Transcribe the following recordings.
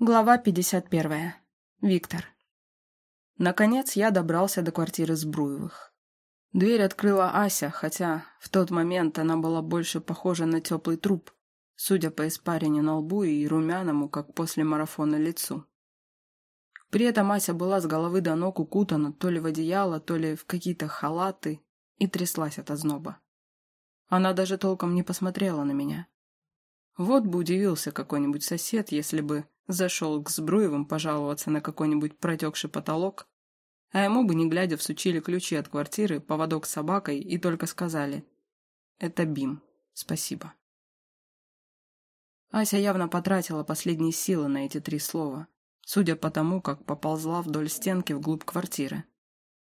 Глава 51. Виктор. Наконец я добрался до квартиры Збруевых. Дверь открыла Ася, хотя в тот момент она была больше похожа на теплый труп, судя по испарине на лбу и румяному, как после марафона, лицу. При этом Ася была с головы до ног укутана то ли в одеяло, то ли в какие-то халаты и тряслась от озноба. Она даже толком не посмотрела на меня. Вот бы удивился какой-нибудь сосед, если бы Зашел к Збруевым пожаловаться на какой-нибудь протекший потолок, а ему бы, не глядя, всучили ключи от квартиры, поводок с собакой и только сказали «Это Бим, спасибо». Ася явно потратила последние силы на эти три слова, судя по тому, как поползла вдоль стенки вглубь квартиры.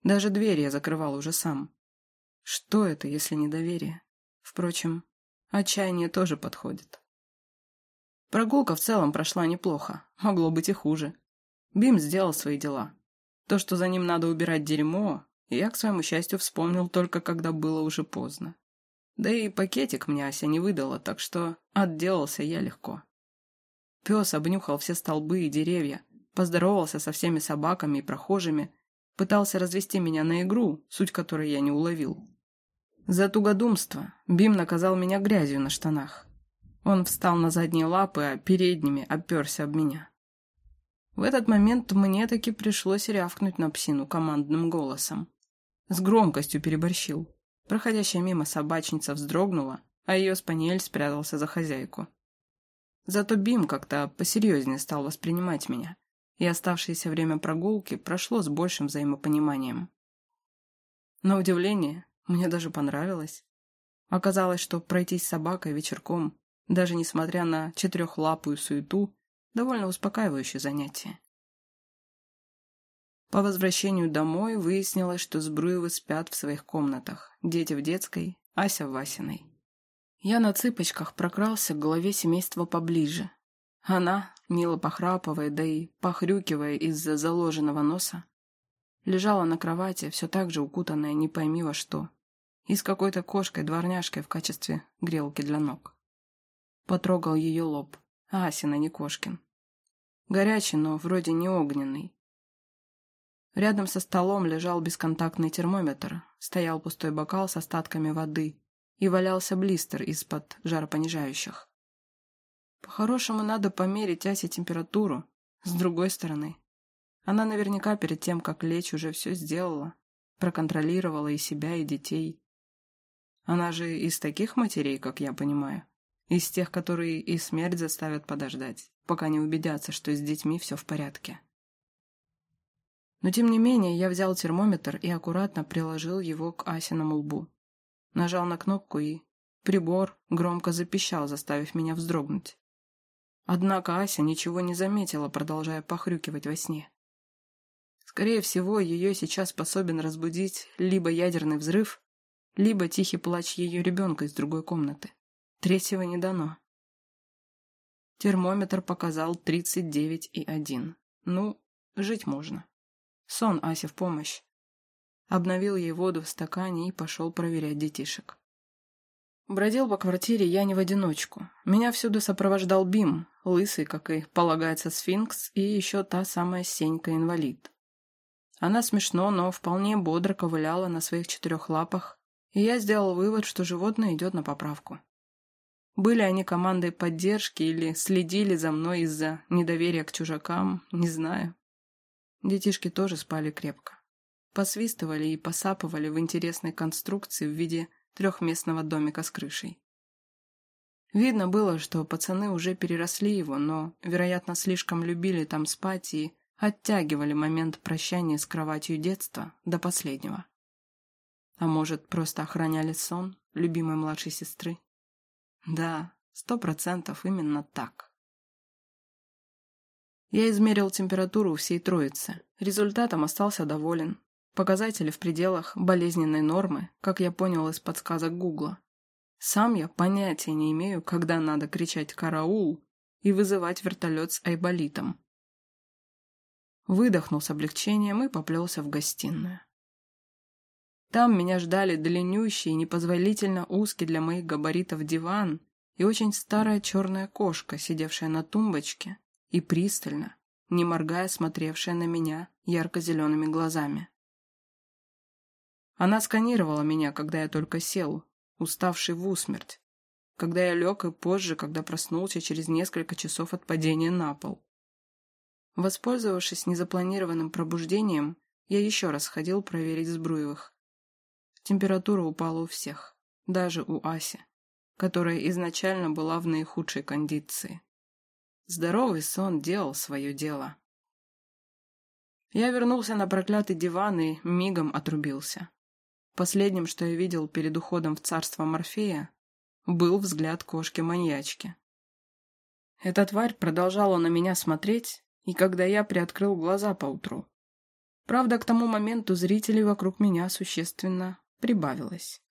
Даже дверь я закрывал уже сам. Что это, если не доверие? Впрочем, отчаяние тоже подходит. Прогулка в целом прошла неплохо, могло быть и хуже. Бим сделал свои дела. То, что за ним надо убирать дерьмо, я, к своему счастью, вспомнил только когда было уже поздно. Да и пакетик мне Ася не выдала, так что отделался я легко. Пес обнюхал все столбы и деревья, поздоровался со всеми собаками и прохожими, пытался развести меня на игру, суть которой я не уловил. За тугодумство Бим наказал меня грязью на штанах. Он встал на задние лапы, а передними оперся об меня. В этот момент мне таки пришлось рявкнуть на псину командным голосом. С громкостью переборщил. Проходящая мимо собачница вздрогнула, а ее спаниель спрятался за хозяйку. Зато Бим как-то посерьезнее стал воспринимать меня, и оставшееся время прогулки прошло с большим взаимопониманием. На удивление, мне даже понравилось. Оказалось, что пройтись с собакой вечерком даже несмотря на четырехлапую суету, довольно успокаивающее занятие. По возвращению домой выяснилось, что Збруевы спят в своих комнатах, дети в детской, Ася в Васиной. Я на цыпочках прокрался к голове семейства поближе. Она, мило похрапывая, да и похрюкивая из-за заложенного носа, лежала на кровати, все так же укутанная не пойми во что, и с какой-то кошкой-дворняжкой в качестве грелки для ног. Потрогал ее лоб. Асина, не Кошкин. Горячий, но вроде не огненный. Рядом со столом лежал бесконтактный термометр, стоял пустой бокал с остатками воды и валялся блистер из-под жаропонижающих. По-хорошему надо померить Асе температуру. С другой стороны, она наверняка перед тем, как лечь, уже все сделала. Проконтролировала и себя, и детей. Она же из таких матерей, как я понимаю. Из тех, которые и смерть заставят подождать, пока не убедятся, что с детьми все в порядке. Но тем не менее я взял термометр и аккуратно приложил его к Асиному лбу. Нажал на кнопку и... Прибор громко запищал, заставив меня вздрогнуть. Однако Ася ничего не заметила, продолжая похрюкивать во сне. Скорее всего, ее сейчас способен разбудить либо ядерный взрыв, либо тихий плач ее ребенка из другой комнаты. Третьего не дано. Термометр показал 39,1. Ну, жить можно. Сон Асе в помощь. Обновил ей воду в стакане и пошел проверять детишек. Бродил по квартире я не в одиночку. Меня всюду сопровождал Бим, лысый, как и полагается сфинкс, и еще та самая Сенька-инвалид. Она смешно, но вполне бодро ковыляла на своих четырех лапах, и я сделал вывод, что животное идет на поправку. Были они командой поддержки или следили за мной из-за недоверия к чужакам, не знаю. Детишки тоже спали крепко. Посвистывали и посапывали в интересной конструкции в виде трехместного домика с крышей. Видно было, что пацаны уже переросли его, но, вероятно, слишком любили там спать и оттягивали момент прощания с кроватью детства до последнего. А может, просто охраняли сон любимой младшей сестры? Да, сто процентов именно так. Я измерил температуру всей троицы. Результатом остался доволен. Показатели в пределах болезненной нормы, как я понял из подсказок Гугла. Сам я понятия не имею, когда надо кричать «караул» и вызывать вертолет с айболитом. Выдохнул с облегчением и поплелся в гостиную. Там меня ждали длиннющий и непозволительно узкий для моих габаритов диван и очень старая черная кошка, сидевшая на тумбочке и пристально, не моргая, смотревшая на меня ярко-зелеными глазами. Она сканировала меня, когда я только сел, уставший в усмерть, когда я лег и позже, когда проснулся через несколько часов от падения на пол. Воспользовавшись незапланированным пробуждением, я еще раз ходил проверить Збруевых. Температура упала у всех, даже у Аси, которая изначально была в наихудшей кондиции. Здоровый сон делал свое дело. Я вернулся на проклятый диван и мигом отрубился. Последним, что я видел перед уходом в царство Морфея, был взгляд кошки-маньячки. Эта тварь продолжала на меня смотреть, и когда я приоткрыл глаза поутру. Правда, к тому моменту зрителей вокруг меня существенно прибавилось.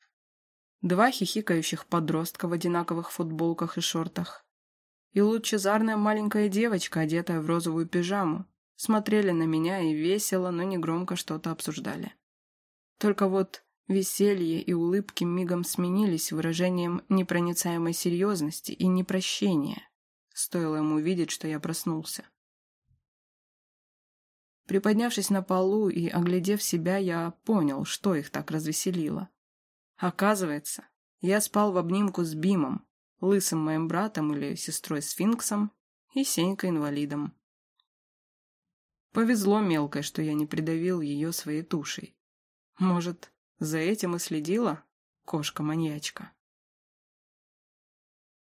Два хихикающих подростка в одинаковых футболках и шортах и лучезарная маленькая девочка, одетая в розовую пижаму, смотрели на меня и весело, но негромко что-то обсуждали. Только вот Веселье и улыбки мигом сменились выражением непроницаемой серьезности и непрощения. Стоило ему увидеть, что я проснулся. Приподнявшись на полу и оглядев себя, я понял, что их так развеселило. Оказывается, я спал в обнимку с Бимом, лысым моим братом или сестрой-сфинксом и Сенькой-инвалидом. Повезло мелкой, что я не придавил ее своей тушей. Может, за этим и следила кошка-маньячка.